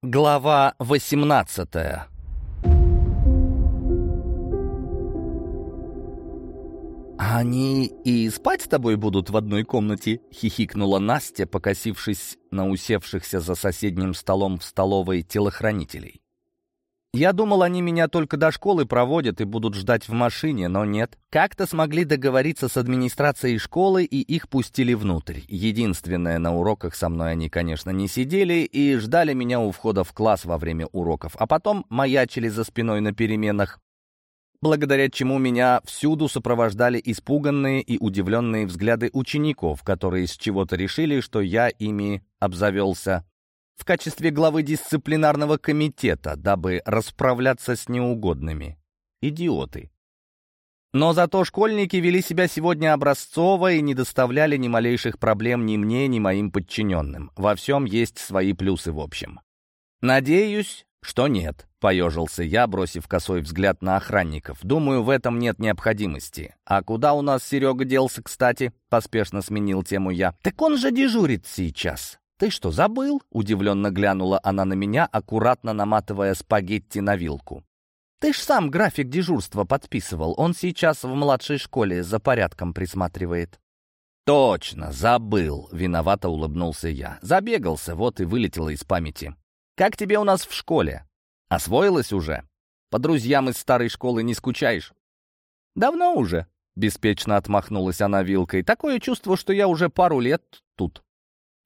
Глава 18 «Они и спать с тобой будут в одной комнате?» — хихикнула Настя, покосившись на усевшихся за соседним столом в столовой телохранителей. Я думал, они меня только до школы проводят и будут ждать в машине, но нет. Как-то смогли договориться с администрацией школы и их пустили внутрь. Единственное, на уроках со мной они, конечно, не сидели и ждали меня у входа в класс во время уроков, а потом маячили за спиной на переменах, благодаря чему меня всюду сопровождали испуганные и удивленные взгляды учеников, которые с чего-то решили, что я ими обзавелся в качестве главы дисциплинарного комитета, дабы расправляться с неугодными. Идиоты. Но зато школьники вели себя сегодня образцово и не доставляли ни малейших проблем ни мне, ни моим подчиненным. Во всем есть свои плюсы в общем. Надеюсь, что нет, поежился я, бросив косой взгляд на охранников. Думаю, в этом нет необходимости. А куда у нас Серега делся, кстати? Поспешно сменил тему я. Так он же дежурит сейчас. «Ты что, забыл?» — удивленно глянула она на меня, аккуратно наматывая спагетти на вилку. «Ты ж сам график дежурства подписывал. Он сейчас в младшей школе за порядком присматривает». «Точно, забыл!» — виновато улыбнулся я. Забегался, вот и вылетело из памяти. «Как тебе у нас в школе? Освоилась уже? По друзьям из старой школы не скучаешь?» «Давно уже», — беспечно отмахнулась она вилкой. «Такое чувство, что я уже пару лет тут».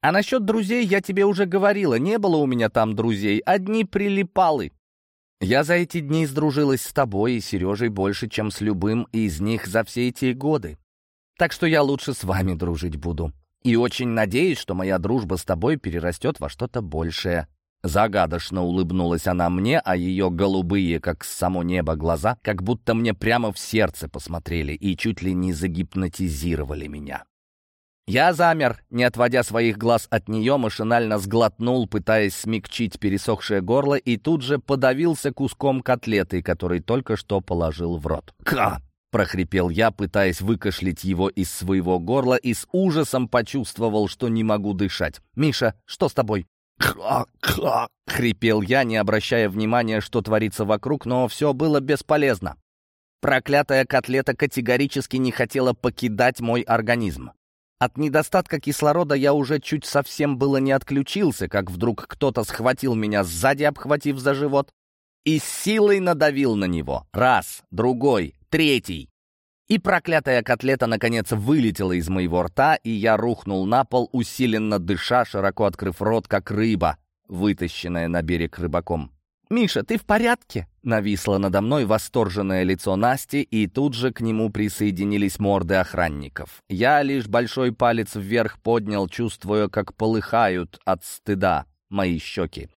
А насчет друзей я тебе уже говорила, не было у меня там друзей, одни прилипалы. Я за эти дни сдружилась с тобой и Сережей больше, чем с любым из них за все эти годы. Так что я лучше с вами дружить буду. И очень надеюсь, что моя дружба с тобой перерастет во что-то большее». Загадочно улыбнулась она мне, а ее голубые, как само небо, глаза, как будто мне прямо в сердце посмотрели и чуть ли не загипнотизировали меня. Я замер, не отводя своих глаз от нее, машинально сглотнул, пытаясь смягчить пересохшее горло, и тут же подавился куском котлеты, который только что положил в рот. «Ка!» — прохрипел я, пытаясь выкашлять его из своего горла, и с ужасом почувствовал, что не могу дышать. «Миша, что с тобой?» «Ка-ка!» — хрипел я, не обращая внимания, что творится вокруг, но все было бесполезно. Проклятая котлета категорически не хотела покидать мой организм. От недостатка кислорода я уже чуть совсем было не отключился, как вдруг кто-то схватил меня сзади, обхватив за живот, и силой надавил на него. Раз, другой, третий. И проклятая котлета, наконец, вылетела из моего рта, и я рухнул на пол, усиленно дыша, широко открыв рот, как рыба, вытащенная на берег рыбаком. «Миша, ты в порядке?» Нависло надо мной восторженное лицо Насти, и тут же к нему присоединились морды охранников. Я лишь большой палец вверх поднял, чувствуя, как полыхают от стыда мои щеки.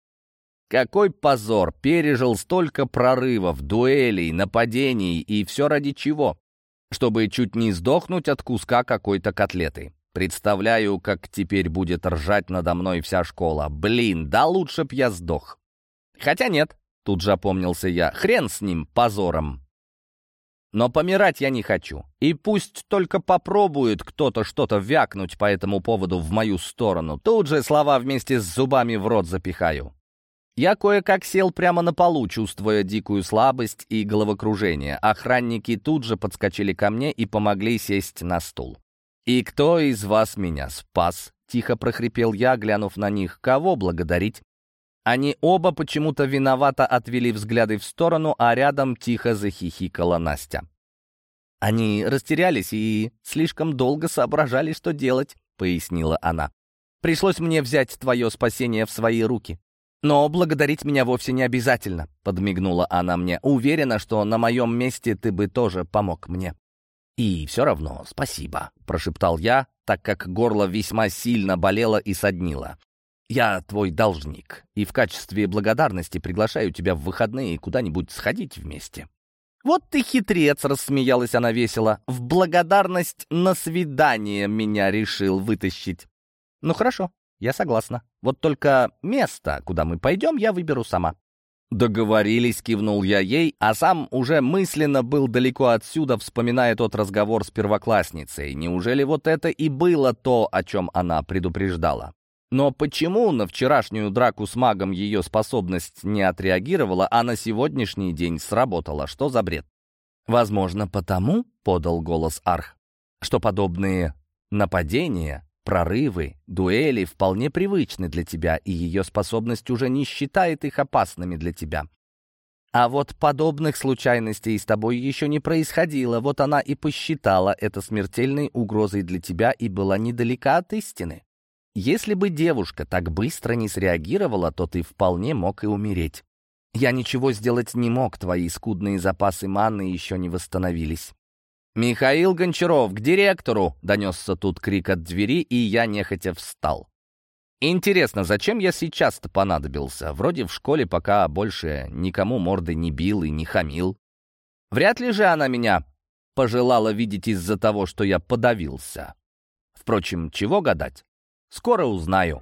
Какой позор! Пережил столько прорывов, дуэлей, нападений, и все ради чего? Чтобы чуть не сдохнуть от куска какой-то котлеты. Представляю, как теперь будет ржать надо мной вся школа. Блин, да лучше б я сдох. Хотя нет, Тут же опомнился я. Хрен с ним, позором. Но помирать я не хочу. И пусть только попробует кто-то что-то вякнуть по этому поводу в мою сторону. Тут же слова вместе с зубами в рот запихаю. Я кое-как сел прямо на полу, чувствуя дикую слабость и головокружение. Охранники тут же подскочили ко мне и помогли сесть на стул. «И кто из вас меня спас?» — тихо прохрипел я, глянув на них. «Кого благодарить?» Они оба почему-то виновато отвели взгляды в сторону, а рядом тихо захихикала Настя. «Они растерялись и слишком долго соображали, что делать», — пояснила она. «Пришлось мне взять твое спасение в свои руки. Но благодарить меня вовсе не обязательно», — подмигнула она мне. «Уверена, что на моем месте ты бы тоже помог мне». «И все равно спасибо», — прошептал я, так как горло весьма сильно болело и соднило. Я твой должник, и в качестве благодарности приглашаю тебя в выходные куда-нибудь сходить вместе». «Вот ты хитрец!» — рассмеялась она весело. «В благодарность на свидание меня решил вытащить». «Ну хорошо, я согласна. Вот только место, куда мы пойдем, я выберу сама». «Договорились», — кивнул я ей, а сам уже мысленно был далеко отсюда, вспоминая тот разговор с первоклассницей. Неужели вот это и было то, о чем она предупреждала? Но почему на вчерашнюю драку с магом ее способность не отреагировала, а на сегодняшний день сработала? Что за бред? «Возможно, потому, — подал голос Арх, — что подобные нападения, прорывы, дуэли вполне привычны для тебя, и ее способность уже не считает их опасными для тебя. А вот подобных случайностей с тобой еще не происходило, вот она и посчитала это смертельной угрозой для тебя и была недалека от истины. Если бы девушка так быстро не среагировала, то ты вполне мог и умереть. Я ничего сделать не мог, твои скудные запасы маны еще не восстановились. «Михаил Гончаров, к директору!» — донесся тут крик от двери, и я нехотя встал. Интересно, зачем я сейчас-то понадобился? Вроде в школе пока больше никому морды не бил и не хамил. Вряд ли же она меня пожелала видеть из-за того, что я подавился. Впрочем, чего гадать? Скоро узнаю.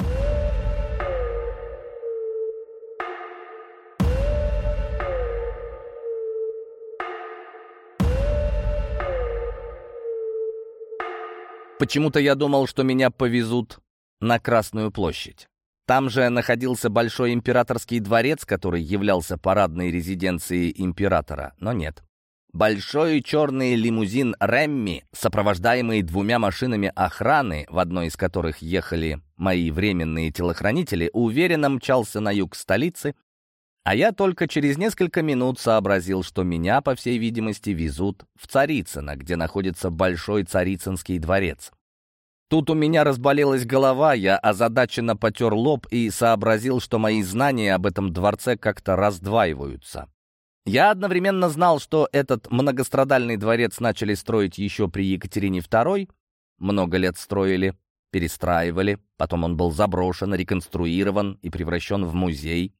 Почему-то я думал, что меня повезут на Красную площадь. Там же находился Большой императорский дворец, который являлся парадной резиденцией императора, но нет. Большой черный лимузин «Рэмми», сопровождаемый двумя машинами охраны, в одной из которых ехали мои временные телохранители, уверенно мчался на юг столицы, а я только через несколько минут сообразил, что меня, по всей видимости, везут в Царицыно, где находится Большой Царицынский дворец. Тут у меня разболелась голова, я озадаченно потер лоб и сообразил, что мои знания об этом дворце как-то раздваиваются. Я одновременно знал, что этот многострадальный дворец начали строить еще при Екатерине II, много лет строили, перестраивали, потом он был заброшен, реконструирован и превращен в музей.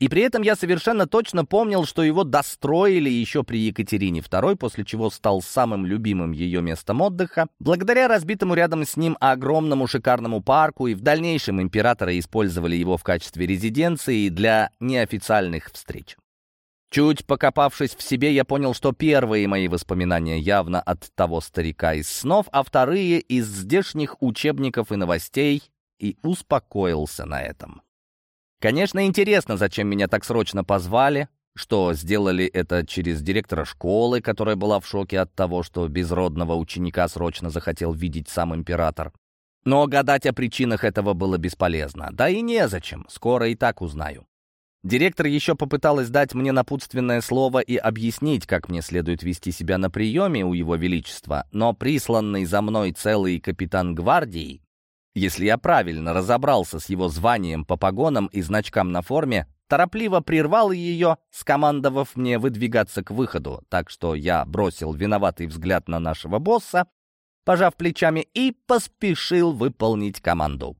И при этом я совершенно точно помнил, что его достроили еще при Екатерине II, после чего стал самым любимым ее местом отдыха, благодаря разбитому рядом с ним огромному шикарному парку, и в дальнейшем императоры использовали его в качестве резиденции для неофициальных встреч. Чуть покопавшись в себе, я понял, что первые мои воспоминания явно от того старика из снов, а вторые — из здешних учебников и новостей, и успокоился на этом. Конечно, интересно, зачем меня так срочно позвали, что сделали это через директора школы, которая была в шоке от того, что безродного ученика срочно захотел видеть сам император. Но гадать о причинах этого было бесполезно. Да и незачем, скоро и так узнаю. Директор еще попыталась дать мне напутственное слово и объяснить, как мне следует вести себя на приеме у Его Величества, но присланный за мной целый капитан гвардии, если я правильно разобрался с его званием по погонам и значкам на форме, торопливо прервал ее, скомандовав мне выдвигаться к выходу, так что я бросил виноватый взгляд на нашего босса, пожав плечами, и поспешил выполнить команду.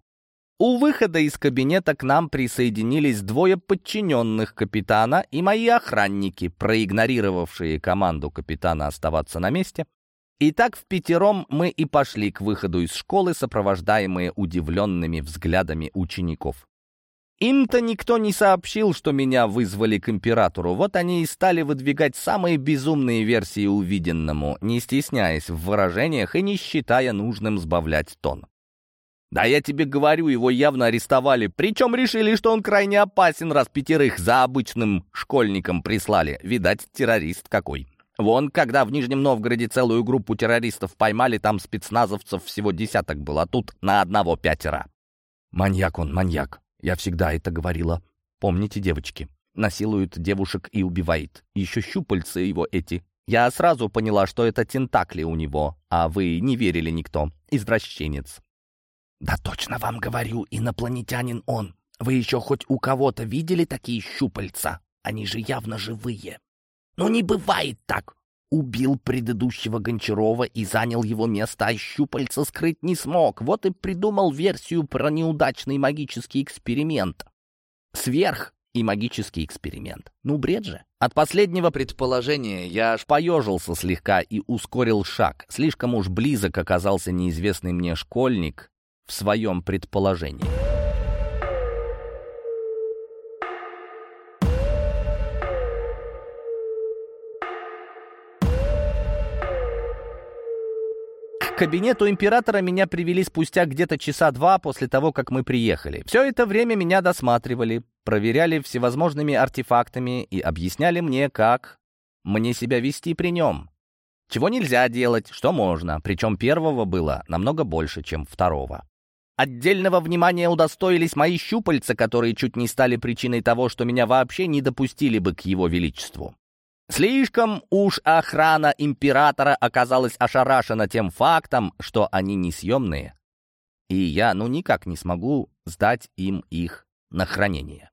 У выхода из кабинета к нам присоединились двое подчиненных капитана и мои охранники, проигнорировавшие команду капитана оставаться на месте. И так в пятером мы и пошли к выходу из школы, сопровождаемые удивленными взглядами учеников. Им-то никто не сообщил, что меня вызвали к императору. Вот они и стали выдвигать самые безумные версии увиденному, не стесняясь в выражениях и не считая нужным сбавлять тон. Да я тебе говорю, его явно арестовали. Причем решили, что он крайне опасен, раз пятерых за обычным школьником прислали. Видать, террорист какой. Вон, когда в Нижнем Новгороде целую группу террористов поймали, там спецназовцев всего десяток было, а тут на одного пятеро. Маньяк он, маньяк. Я всегда это говорила. Помните, девочки? Насилует девушек и убивает. Еще щупальца его эти. Я сразу поняла, что это тентакли у него, а вы не верили никто. Извращенец. «Да точно вам говорю, инопланетянин он. Вы еще хоть у кого-то видели такие щупальца? Они же явно живые. Но не бывает так. Убил предыдущего Гончарова и занял его место, а щупальца скрыть не смог. Вот и придумал версию про неудачный магический эксперимент. Сверх и магический эксперимент. Ну, бред же. От последнего предположения я аж поежился слегка и ускорил шаг. Слишком уж близок оказался неизвестный мне школьник в своем предположении. кабинету императора меня привели спустя где-то часа два после того, как мы приехали. Все это время меня досматривали, проверяли всевозможными артефактами и объясняли мне, как мне себя вести при нем. Чего нельзя делать, что можно, причем первого было намного больше, чем второго. Отдельного внимания удостоились мои щупальца, которые чуть не стали причиной того, что меня вообще не допустили бы к его величеству. Слишком уж охрана императора оказалась ошарашена тем фактом, что они несъемные, и я ну никак не смогу сдать им их на хранение.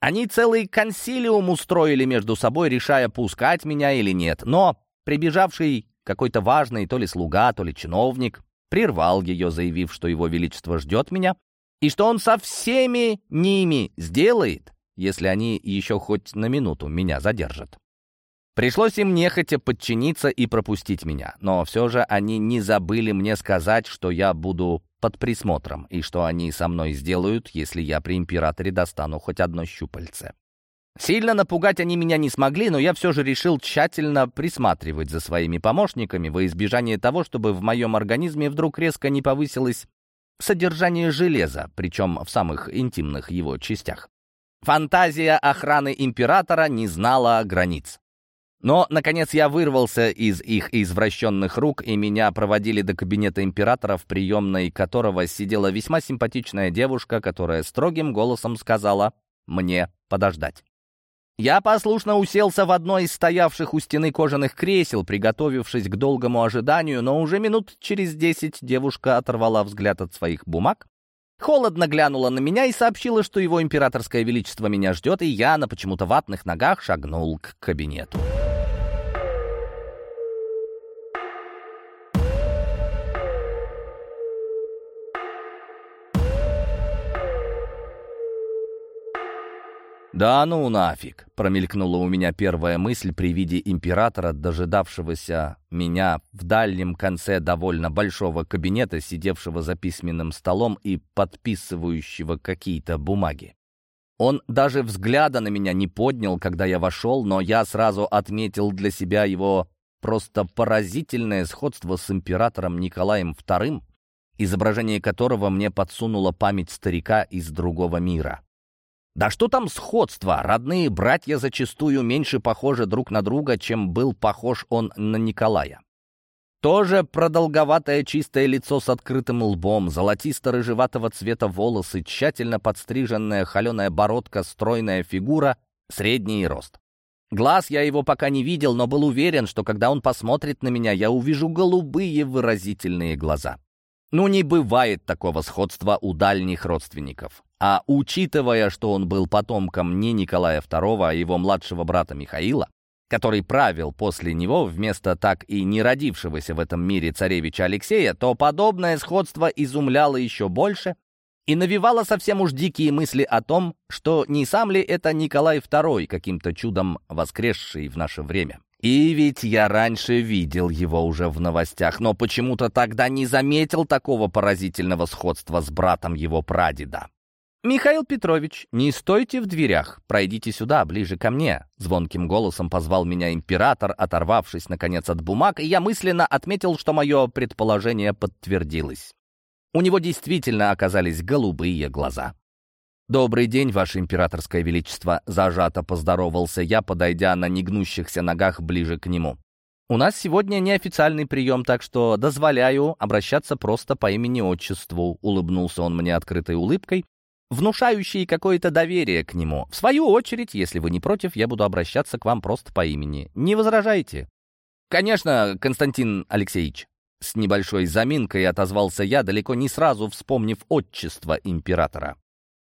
Они целый консилиум устроили между собой, решая, пускать меня или нет, но прибежавший какой-то важный то ли слуга, то ли чиновник прервал ее, заявив, что его величество ждет меня, и что он со всеми ними сделает, если они еще хоть на минуту меня задержат. Пришлось им нехотя подчиниться и пропустить меня, но все же они не забыли мне сказать, что я буду под присмотром и что они со мной сделают, если я при императоре достану хоть одно щупальце. Сильно напугать они меня не смогли, но я все же решил тщательно присматривать за своими помощниками во избежание того, чтобы в моем организме вдруг резко не повысилось содержание железа, причем в самых интимных его частях. Фантазия охраны императора не знала границ. Но, наконец, я вырвался из их извращенных рук, и меня проводили до кабинета императора, в приемной которого сидела весьма симпатичная девушка, которая строгим голосом сказала мне подождать. Я послушно уселся в одно из стоявших у стены кожаных кресел, приготовившись к долгому ожиданию, но уже минут через десять девушка оторвала взгляд от своих бумаг холодно глянула на меня и сообщила, что его императорское величество меня ждет, и я на почему-то ватных ногах шагнул к кабинету. «Да ну нафиг!» — промелькнула у меня первая мысль при виде императора, дожидавшегося меня в дальнем конце довольно большого кабинета, сидевшего за письменным столом и подписывающего какие-то бумаги. Он даже взгляда на меня не поднял, когда я вошел, но я сразу отметил для себя его просто поразительное сходство с императором Николаем II, изображение которого мне подсунула память старика из другого мира. Да что там сходство? Родные братья зачастую меньше похожи друг на друга, чем был похож он на Николая. Тоже продолговатое чистое лицо с открытым лбом, золотисто-рыжеватого цвета волосы, тщательно подстриженная холеная бородка, стройная фигура, средний рост. Глаз я его пока не видел, но был уверен, что когда он посмотрит на меня, я увижу голубые выразительные глаза. Ну, не бывает такого сходства у дальних родственников. А учитывая, что он был потомком не Николая II, а его младшего брата Михаила, который правил после него вместо так и не родившегося в этом мире царевича Алексея, то подобное сходство изумляло еще больше и навевало совсем уж дикие мысли о том, что не сам ли это Николай II, каким-то чудом воскресший в наше время. И ведь я раньше видел его уже в новостях, но почему-то тогда не заметил такого поразительного сходства с братом его прадеда. «Михаил Петрович, не стойте в дверях, пройдите сюда, ближе ко мне», — звонким голосом позвал меня император, оторвавшись, наконец, от бумаг, и я мысленно отметил, что мое предположение подтвердилось. У него действительно оказались голубые глаза. «Добрый день, Ваше Императорское Величество», — зажато поздоровался я, подойдя на негнущихся ногах ближе к нему. «У нас сегодня неофициальный прием, так что дозволяю обращаться просто по имени-отчеству», — улыбнулся он мне открытой улыбкой, внушающие какое-то доверие к нему. В свою очередь, если вы не против, я буду обращаться к вам просто по имени. Не возражаете? Конечно, Константин Алексеевич. С небольшой заминкой отозвался я, далеко не сразу вспомнив отчество императора.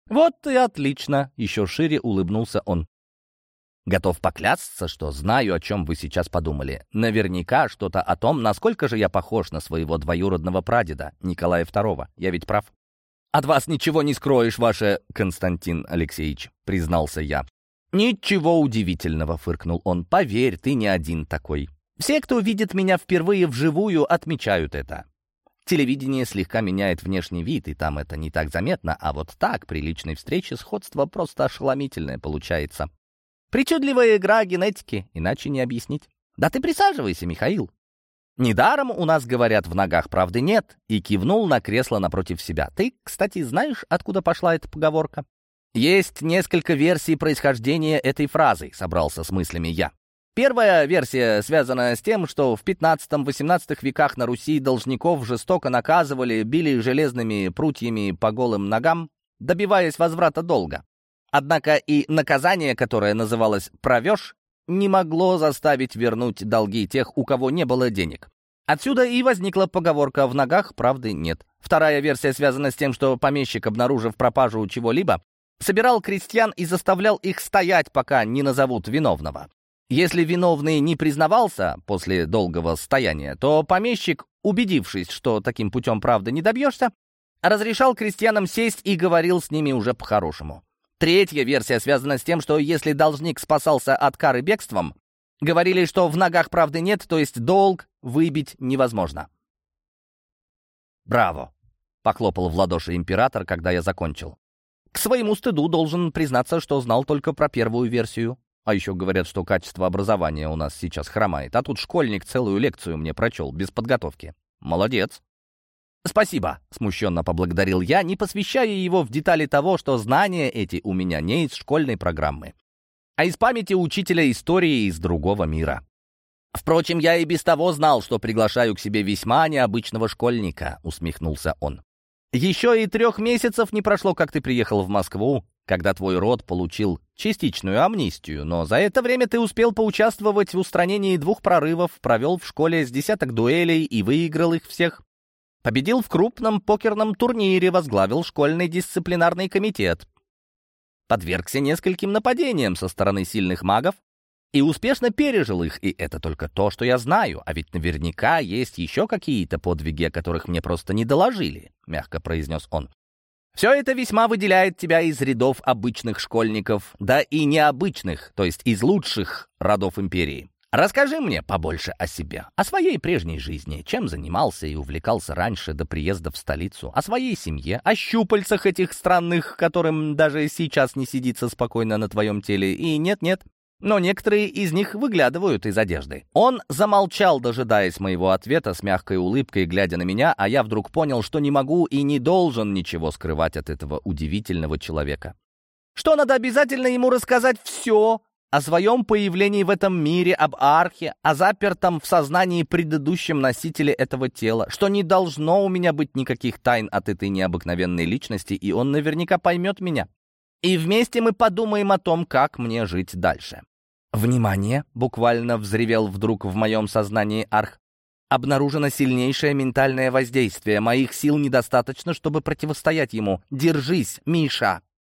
«Вот и отлично!» — еще шире улыбнулся он. Готов поклясться, что знаю, о чем вы сейчас подумали. Наверняка что-то о том, насколько же я похож на своего двоюродного прадеда, Николая II. Я ведь прав? «От вас ничего не скроешь, ваше Константин Алексеевич», — признался я. «Ничего удивительного», — фыркнул он. «Поверь, ты не один такой. Все, кто видит меня впервые вживую, отмечают это. Телевидение слегка меняет внешний вид, и там это не так заметно, а вот так, при личной встрече, сходство просто ошеломительное получается. Причудливая игра генетики, иначе не объяснить. Да ты присаживайся, Михаил. Недаром у нас говорят, в ногах правды нет, и кивнул на кресло напротив себя. Ты, кстати, знаешь, откуда пошла эта поговорка? Есть несколько версий происхождения этой фразы, собрался с мыслями я. Первая версия связана с тем, что в 15-18 веках на Руси должников жестоко наказывали, били железными прутьями по голым ногам, добиваясь возврата долга. Однако и наказание, которое называлось «провеж», не могло заставить вернуть долги тех, у кого не было денег. Отсюда и возникла поговорка «в ногах правды нет». Вторая версия связана с тем, что помещик, обнаружив пропажу чего-либо, собирал крестьян и заставлял их стоять, пока не назовут виновного. Если виновный не признавался после долгого стояния, то помещик, убедившись, что таким путем правды не добьешься, разрешал крестьянам сесть и говорил с ними уже по-хорошему. Третья версия связана с тем, что если должник спасался от кары бегством, говорили, что в ногах правды нет, то есть долг выбить невозможно. «Браво!» — похлопал в ладоши император, когда я закончил. К своему стыду должен признаться, что знал только про первую версию. А еще говорят, что качество образования у нас сейчас хромает. А тут школьник целую лекцию мне прочел, без подготовки. Молодец. «Спасибо», — смущенно поблагодарил я, не посвящая его в детали того, что знания эти у меня не из школьной программы, а из памяти учителя истории из другого мира. «Впрочем, я и без того знал, что приглашаю к себе весьма необычного школьника», — усмехнулся он. «Еще и трех месяцев не прошло, как ты приехал в Москву, когда твой род получил частичную амнистию, но за это время ты успел поучаствовать в устранении двух прорывов, провел в школе с десяток дуэлей и выиграл их всех. Победил в крупном покерном турнире, возглавил школьный дисциплинарный комитет. Подвергся нескольким нападениям со стороны сильных магов и успешно пережил их, и это только то, что я знаю, а ведь наверняка есть еще какие-то подвиги, о которых мне просто не доложили», — мягко произнес он. «Все это весьма выделяет тебя из рядов обычных школьников, да и необычных, то есть из лучших родов империи. Расскажи мне побольше о себе, о своей прежней жизни, чем занимался и увлекался раньше до приезда в столицу, о своей семье, о щупальцах этих странных, которым даже сейчас не сидится спокойно на твоем теле, и нет-нет, но некоторые из них выглядывают из одежды. Он замолчал, дожидаясь моего ответа с мягкой улыбкой, глядя на меня, а я вдруг понял, что не могу и не должен ничего скрывать от этого удивительного человека. Что надо обязательно ему рассказать все, о своем появлении в этом мире, об архе, о запертом в сознании предыдущем носителе этого тела, что не должно у меня быть никаких тайн от этой необыкновенной личности, и он наверняка поймет меня. И вместе мы подумаем о том, как мне жить дальше. «Внимание!» — буквально взревел вдруг в моем сознании арх. «Обнаружено сильнейшее ментальное воздействие. Моих сил недостаточно, чтобы противостоять ему. Держись, Миша!»